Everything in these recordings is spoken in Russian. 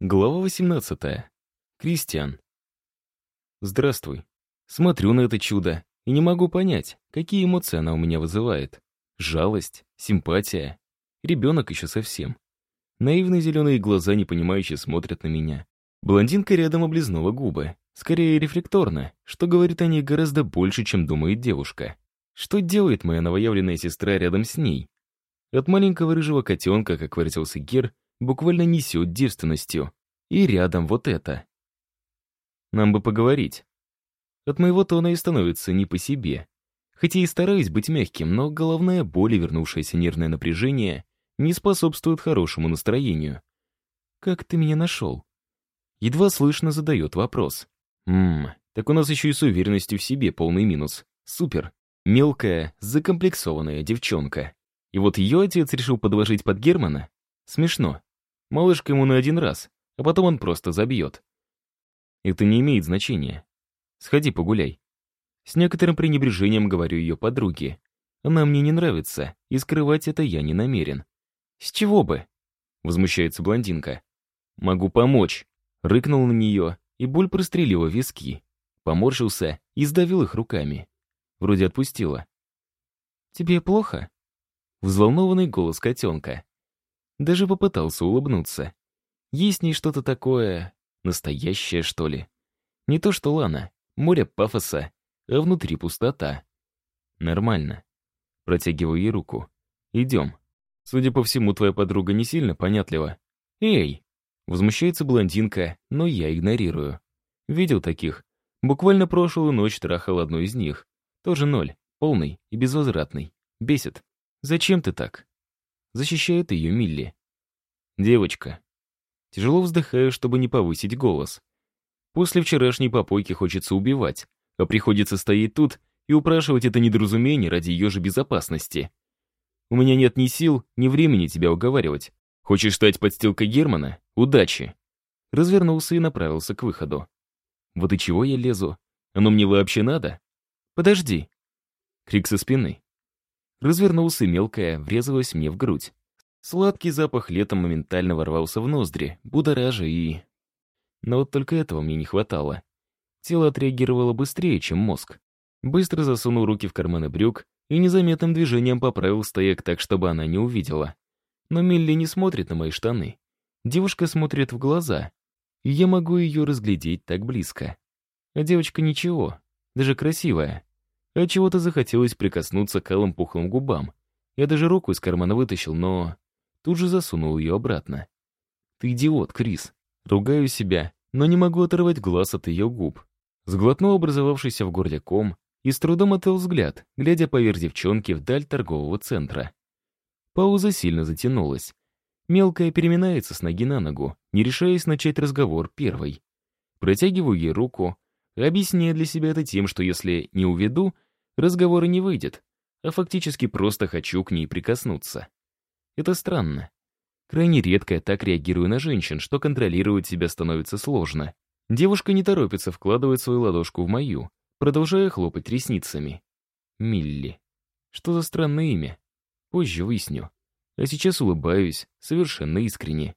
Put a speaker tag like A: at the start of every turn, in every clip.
A: Глава 18. Кристиан. Здравствуй. Смотрю на это чудо и не могу понять, какие эмоции она у меня вызывает. Жалость, симпатия. Ребенок еще совсем. Наивные зеленые глаза непонимающе смотрят на меня. Блондинка рядом облизнула губы. Скорее рефлекторно, что говорит о ней гораздо больше, чем думает девушка. Что делает моя новоявленная сестра рядом с ней? От маленького рыжего котенка, как выразился Гер, буквально несет девственностью. И рядом вот это. Нам бы поговорить. От моего тона и становится не по себе. Хотя и стараюсь быть мягким, но головная боль и вернувшееся нервное напряжение не способствуют хорошему настроению. «Как ты меня нашел?» Едва слышно задает вопрос. «Ммм, так у нас еще и с уверенностью в себе полный минус. Супер. Мелкая, закомплексованная девчонка. И вот ее отец решил подложить под Германа? Смешно. Малышка ему на один раз, а потом он просто забьет. Это не имеет значения. Сходи погуляй. С некоторым пренебрежением говорю ее подруге. Она мне не нравится, и скрывать это я не намерен. С чего бы? Возмущается блондинка. Могу помочь. Рыкнул на нее, и боль прострелила виски. Поморщился и сдавил их руками. Вроде отпустила. «Тебе плохо?» Взволнованный голос котенка. Даже попытался улыбнуться. Есть в ней что-то такое... настоящее, что ли. Не то что Лана, море пафоса, а внутри пустота. Нормально. Протягиваю ей руку. Идем. Судя по всему, твоя подруга не сильно понятлива. Эй! Возмущается блондинка, но я игнорирую. Видел таких. Буквально прошлую ночь трахал одну из них. Тоже ноль, полный и безвозвратный. Бесит. Зачем ты так? Защищает ее Милли. Девочка. Тяжело вздыхаю, чтобы не повысить голос. После вчерашней попойки хочется убивать, а приходится стоять тут и упрашивать это недоразумение ради ее же безопасности. У меня нет ни сил, ни времени тебя уговаривать. Хочешь стать подстилкой Германа? Удачи. Развернулся и направился к выходу. Вот и чего я лезу? Оно мне вообще надо? Подожди. Крик со спины. Развернулся мелкая, врезалась мне в грудь. Сладкий запах лета моментально ворвался в ноздри, будоража и... Но вот только этого мне не хватало. Тело отреагировало быстрее, чем мозг. Быстро засунул руки в карманы брюк и незаметным движением поправил стояк так, чтобы она не увидела. Но Милли не смотрит на мои штаны. Девушка смотрит в глаза, и я могу ее разглядеть так близко. А девочка ничего, даже красивая. А чего-то захотелось прикоснуться к алым пухлым губам. Я даже руку из кармана вытащил, но... Тут же засунул ее обратно. «Ты идиот, Крис!» Ругаю себя, но не могу оторвать глаз от ее губ. Сглотнул образовавшийся в горле ком и с трудом отвел взгляд, глядя поверх девчонки вдаль торгового центра. Пауза сильно затянулась. Мелкая переминается с ноги на ногу, не решаясь начать разговор первой. Протягиваю ей руку, объясняя для себя это тем, что если не уведу, разговора не выйдет, а фактически просто хочу к ней прикоснуться. Это странно. Крайне редко я так реагирую на женщин, что контролировать себя становится сложно. Девушка не торопится вкладывать свою ладошку в мою, продолжая хлопать ресницами. Милли. Что за странное имя? Позже выясню. А сейчас улыбаюсь, совершенно искренне.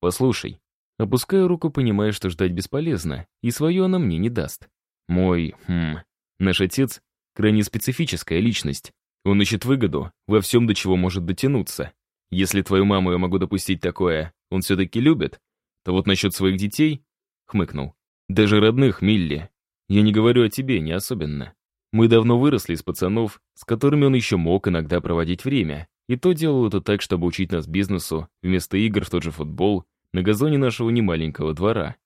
A: Послушай. Опускаю руку, понимая, что ждать бесполезно, и свое она мне не даст. Мой, хм, наш отец крайне специфическая личность. Он ищет выгоду во всем, до чего может дотянуться. Если твою маму я могу допустить такое, он все-таки любит, то вот насчет своих детей, хмыкнул. Даже родных, Милли. Я не говорю о тебе, не особенно. Мы давно выросли из пацанов, с которыми он еще мог иногда проводить время, и то делал это так, чтобы учить нас бизнесу, вместо игр в тот же футбол, на газоне нашего немаленького двора.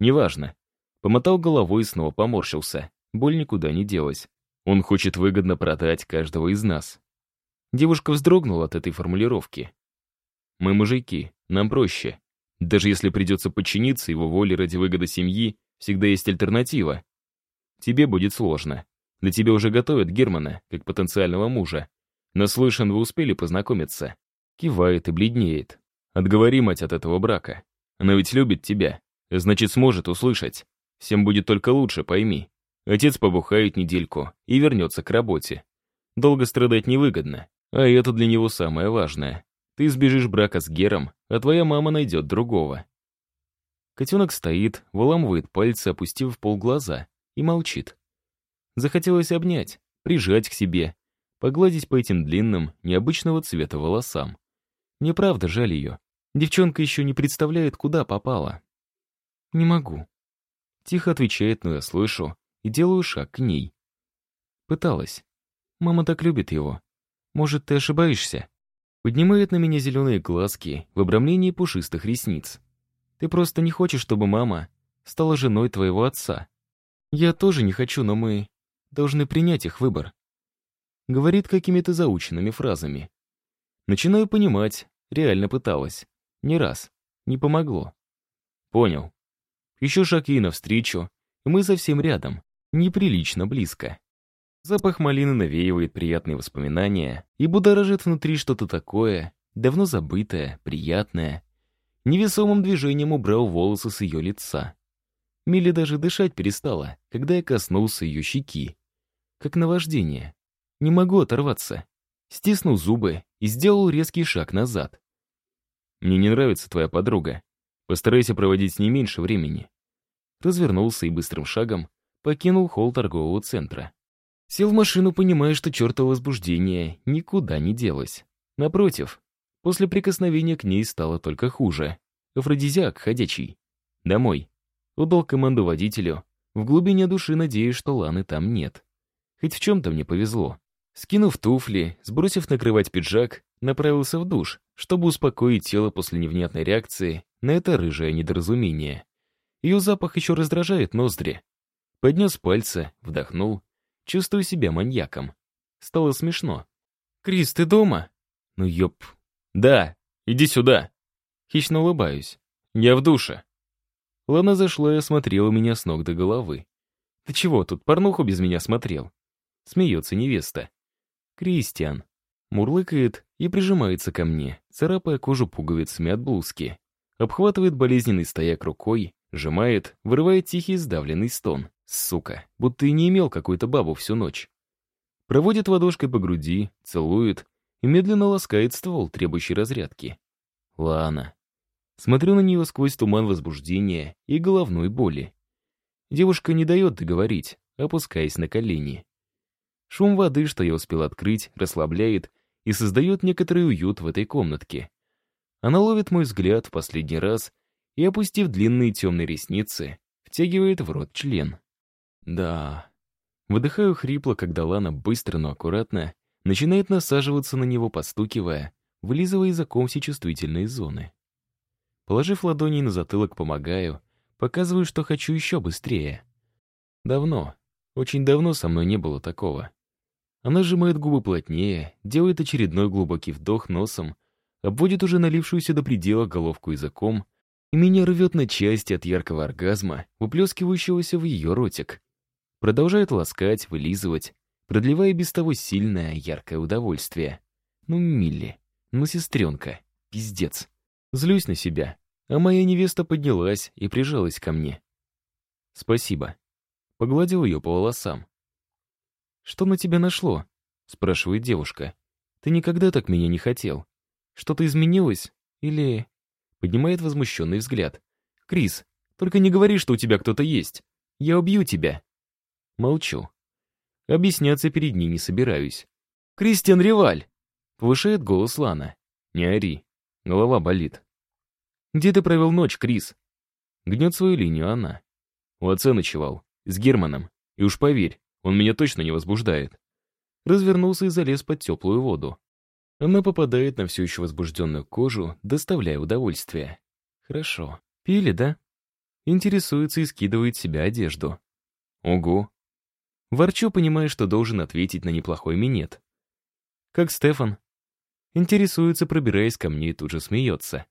A: Неважно. Помотал головой и снова поморщился. Боль никуда не делась. Он хочет выгодно продать каждого из нас. Девушка вздрогнула от этой формулировки. «Мы мужики, нам проще. Даже если придется подчиниться его воле ради выгоды семьи, всегда есть альтернатива. Тебе будет сложно. Для тебя уже готовят Германа, как потенциального мужа. Наслышан, вы успели познакомиться». Кивает и бледнеет. «Отговори мать от этого брака. Она ведь любит тебя. Значит, сможет услышать. Всем будет только лучше, пойми. Отец побухает недельку и вернется к работе. Долго страдать невыгодно, а это для него самое важное. Ты сбежишь брака с Гером, а твоя мама найдет другого. Котенок стоит, выламывает пальцы, опустив в пол глаза, и молчит. Захотелось обнять, прижать к себе, погладить по этим длинным, необычного цвета волосам. Мне правда жаль ее. Девчонка еще не представляет, куда попала. «Не могу». Тихо отвечает, но я слышу, и делаю шаг к ней. Пыталась. Мама так любит его. Может, ты ошибаешься? Поднимает на меня зеленые глазки в обрамлении пушистых ресниц. Ты просто не хочешь, чтобы мама стала женой твоего отца. Я тоже не хочу, но мы должны принять их выбор. Говорит какими-то заученными фразами. Начинаю понимать, реально пыталась. Не раз. Не помогло. Понял. Еще шаг ей навстречу, и мы совсем рядом. Неприлично близко. Запах малины навеивает приятные воспоминания и будоражит внутри что-то такое, давно забытое, приятное. Невесомым движением убрал волосы с ее лица. Милли даже дышать перестала, когда я коснулся ее щеки. Как наваждение. Не могу оторваться. Стиснул зубы и сделал резкий шаг назад. «Мне не нравится твоя подруга. Постарайся проводить с ней меньше времени». Развернулся и быстрым шагом покинул холл торгового центра. Сел в машину, понимая, что чертово возбуждение никуда не делось. Напротив, после прикосновения к ней стало только хуже. Афродизиак ходячий. Домой. Удал команду водителю. В глубине души надеюсь, что Ланы там нет. Хоть в чем-то мне повезло. Скинув туфли, сбросив накрывать пиджак, направился в душ, чтобы успокоить тело после невнятной реакции на это рыжее недоразумение. Ее запах еще раздражает ноздри. Поднес пальцы, вдохнул Чувствую себя маньяком. Стало смешно. «Крис, ты дома?» «Ну ёп». «Да, иди сюда». Хищно улыбаюсь. «Я в душе». Лана зашла и осмотрела меня с ног до головы. «Ты чего, тут порнуху без меня смотрел?» Смеется невеста. «Кристиан». Мурлыкает и прижимается ко мне, царапая кожу пуговицами от блузки. Обхватывает болезненный стояк рукой, сжимает, вырывает тихий сдавленный стон. Сука, будто и не имел какую-то бабу всю ночь. Проводит ладошкой по груди, целует и медленно ласкает ствол, требующий разрядки. Лана. Смотрю на нее сквозь туман возбуждения и головной боли. Девушка не дает договорить, опускаясь на колени. Шум воды, что я успел открыть, расслабляет и создает некоторый уют в этой комнатке. Она ловит мой взгляд в последний раз и, опустив длинные темные ресницы, втягивает в рот член. Да. Выдыхаю хрипло, когда Лана быстро, но аккуратно начинает насаживаться на него, постукивая, вылизывая языком все чувствительные зоны. Положив ладони на затылок, помогаю, показываю, что хочу еще быстрее. Давно, очень давно со мной не было такого. Она сжимает губы плотнее, делает очередной глубокий вдох носом, обводит уже налившуюся до предела головку языком, и меня рвет на части от яркого оргазма, выплескивающегося в ее ротик. Продолжает ласкать, вылизывать, продлевая без того сильное, яркое удовольствие. Ну, Милли, ну, сестренка, пиздец. Злюсь на себя, а моя невеста поднялась и прижалась ко мне. «Спасибо». Погладил ее по волосам. «Что на тебя нашло?» — спрашивает девушка. «Ты никогда так меня не хотел. Что-то изменилось? Или...» Поднимает возмущенный взгляд. «Крис, только не говори, что у тебя кто-то есть. Я убью тебя». Молчу. Объясняться перед ней не собираюсь. «Кристиан Реваль!» — повышает голос Лана. «Не ори. Голова болит». «Где ты провел ночь, Крис?» Гнет свою линию она. У отца ночевал. С Германом. И уж поверь, он меня точно не возбуждает. Развернулся и залез под теплую воду. Она попадает на все еще возбужденную кожу, доставляя удовольствие. Хорошо. Пили, да? Интересуется и скидывает себя одежду. Ого, Ворчу, понимая, что должен ответить на неплохой минет. Как Стефан? Интересуется, пробираясь ко мне и тут же смеется.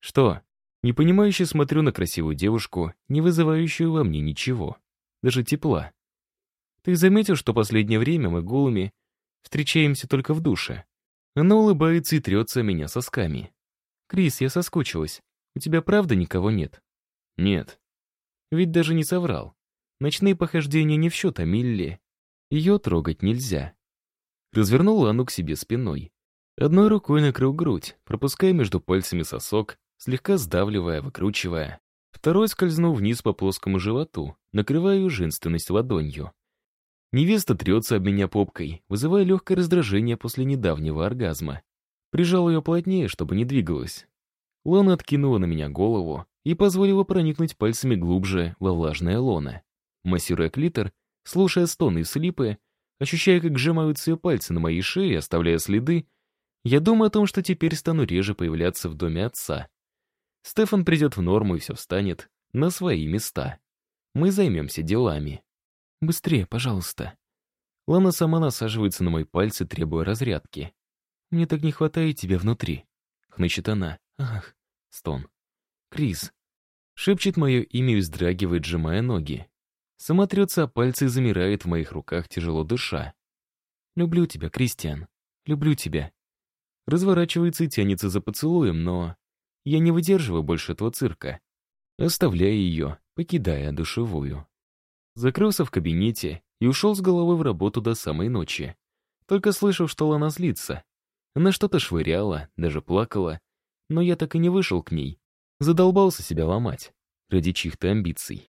A: Что? Непонимающе смотрю на красивую девушку, не вызывающую во мне ничего. Даже тепла. Ты заметил, что последнее время мы голыми встречаемся только в душе? Она улыбается и трется меня сосками. «Крис, я соскучилась. У тебя правда никого нет?» «Нет». Ведь даже не соврал. Ночные похождения не в счет, а Милли. Ее трогать нельзя. Развернул Лану к себе спиной. Одной рукой накрыл грудь, пропуская между пальцами сосок, слегка сдавливая, выкручивая. Второй скользнул вниз по плоскому животу, накрывая женственность ладонью. Невеста трется об меня попкой, вызывая легкое раздражение после недавнего оргазма. Прижал ее плотнее, чтобы не двигалась. Лана откинула на меня голову и позволила проникнуть пальцами глубже во влажное лоно. Массируя клитор, слушая стоны и слипы, ощущая, как сжимаются ее пальцы на моей шее, оставляя следы, я думаю о том, что теперь стану реже появляться в доме отца. Стефан придет в норму и все встанет на свои места. Мы займемся делами. Быстрее, пожалуйста. Лана сама насаживается на мои пальцы, требуя разрядки. Мне так не хватает тебя внутри. Хнычет она. Ах, стон. Крис. Шепчет мое имя и вздрагивает, сжимая ноги. Сама трется о пальцы и замирает в моих руках, тяжело дыша. «Люблю тебя, Кристиан. Люблю тебя разворачивается и тянется за поцелуем, но я не выдерживаю больше этого цирка, оставляя ее, покидая душевую. Закрылся в кабинете и ушел с головой в работу до самой ночи. Только слышал, что Лана злится. Она что-то швыряла, даже плакала, но я так и не вышел к ней. Задолбался себя ломать ради чьих-то амбиций.